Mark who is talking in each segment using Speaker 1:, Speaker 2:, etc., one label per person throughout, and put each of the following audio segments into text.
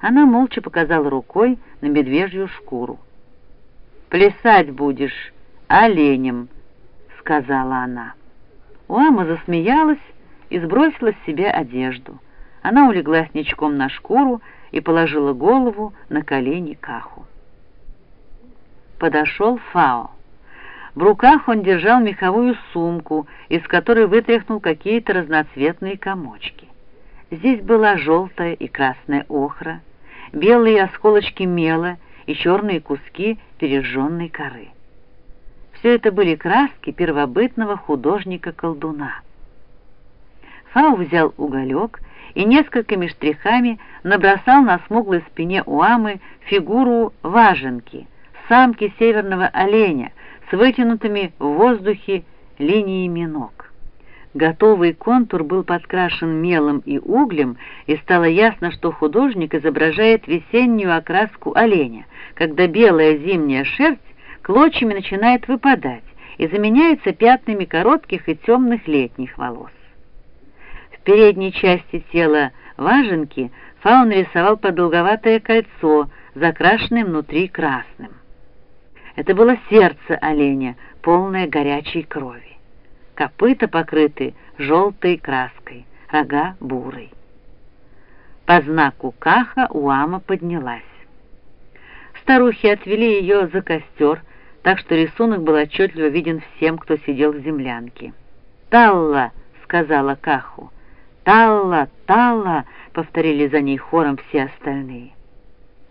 Speaker 1: Она молча показала рукой на медвежью шкуру. «Плясать будешь оленем», — сказала она. Уама засмеялась и сбросила с себя одежду. Она улеглась ничком на шкуру и положила голову на колени Каху. Подошел Фао. В руках он держал меховую сумку, из которой вытряхнул какие-то разноцветные комочки. Здесь была желтая и красная охра, белые осколочки мела и черные куски пережженной коры. Все это были краски первобытного художника-колдуна. Фау взял уголек и несколькими штрихами набросал на смуглой спине Уамы фигуру важенки, самки северного оленя с вытянутыми в воздухе линиями ног. Готовый контур был подкрашен мелом и углем, и стало ясно, что художник изображает весеннюю окраску оленя, когда белая зимняя шерсть клочьями начинает выпадать и заменяется пятнами коротких и темных летних волос. В передней части тела важенки фаун рисовал продолговатое кольцо, закрашенное внутри красным. Это было сердце оленя, полное горячей крови. Копыта покрыты желтой краской, рога бурой. По знаку Каха Уама поднялась. Старухи отвели ее за костер, так что рисунок был отчетливо виден всем, кто сидел в землянке. «Талла!» — сказала Каху. «Талла! Талла!» — повторили за ней хором все остальные.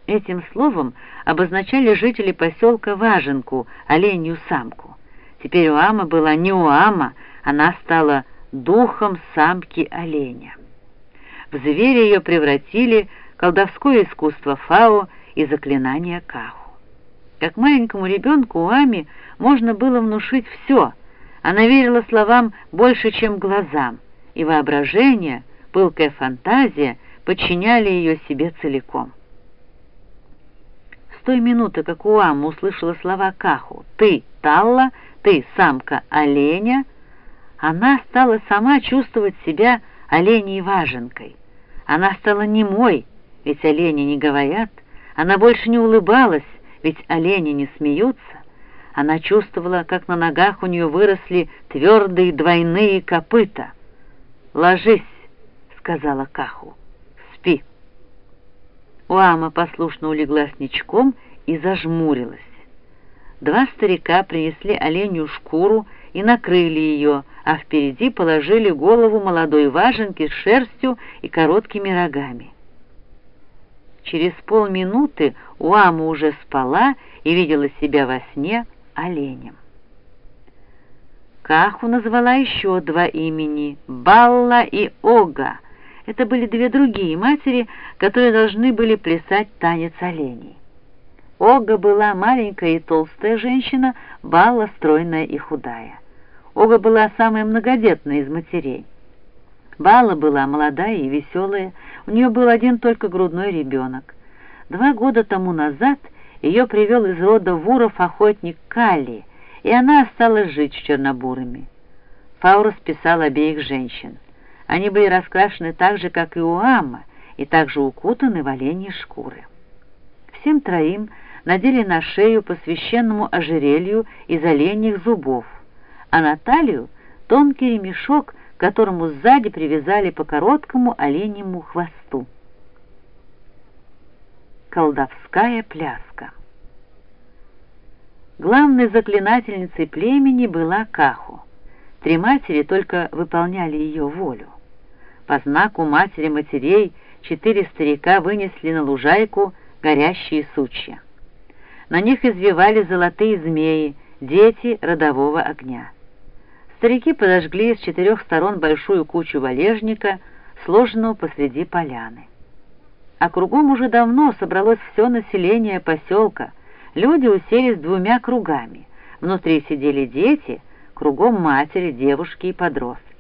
Speaker 1: Этим словом обозначали жители поселка Важенку, оленью самку. Теперь Уама была не Уама, она стала духом самки оленя. В зверя ее превратили колдовское искусство Фао и заклинание Каху. Как маленькому ребенку Уаме можно было внушить все. Она верила словам больше, чем глазам, и воображение, пылкая фантазия подчиняли ее себе целиком. Той минуты, как Уама услышала слова Каху «ты, Талла», ты самка оленя, она стала сама чувствовать себя оленей важенкой. Она стала немой, ведь олени не говорят, она больше не улыбалась, ведь олени не смеются. Она чувствовала, как на ногах у нее выросли твердые двойные копыта. «Ложись», — сказала Каху, — «спи». Уама послушно улеглась ничком и зажмурилась. Два старика принесли оленью шкуру и накрыли ее, а впереди положили голову молодой важенки с шерстью и короткими рогами. Через полминуты Уама уже спала и видела себя во сне оленем. Каху назвала еще два имени — Балла и Ога. Это были две другие матери, которые должны были плясать танец оленей. Ога была маленькая и толстая женщина, Балла стройная и худая. Ога была самая многодетная из матерей. Балла была молодая и веселая, у нее был один только грудной ребенок. Два года тому назад ее привел из рода вуров охотник Кали, и она осталась жить с чернобурами. Фаурус писал обеих женщин. Они были раскрашены так же, как и у Амма, и также укутаны в оленьи шкуры. Всем троим надели на шею по священному ожерелью из оленьих зубов, а на талию тонкий ремешок, к которому сзади привязали по короткому оленьему хвосту. Колдовская пляска Главной заклинательницей племени была Каху. Три матери только выполняли ее волю. По знаку матери матерей четыре старика вынесли на лужайку горящие сучья. На них извивали золотые змеи, дети родового огня. Старики подожгли с четырех сторон большую кучу валежника, сложенного посреди поляны. А кругом уже давно собралось все население поселка. Люди уселись двумя кругами. Внутри сидели дети, кругом матери, девушки и подростки.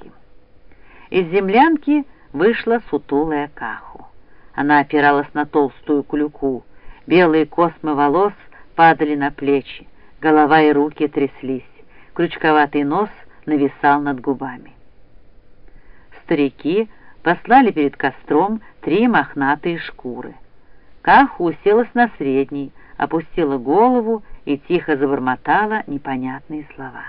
Speaker 1: Из землянки вышла сутулая каху. Она опиралась на толстую клюку. Белые космы волос падали на плечи, голова и руки тряслись, крючковатый нос нависал над губами. Старики послали перед костром три мохнатые шкуры. Каху уселась на средний, опустила голову и тихо забормотала непонятные слова.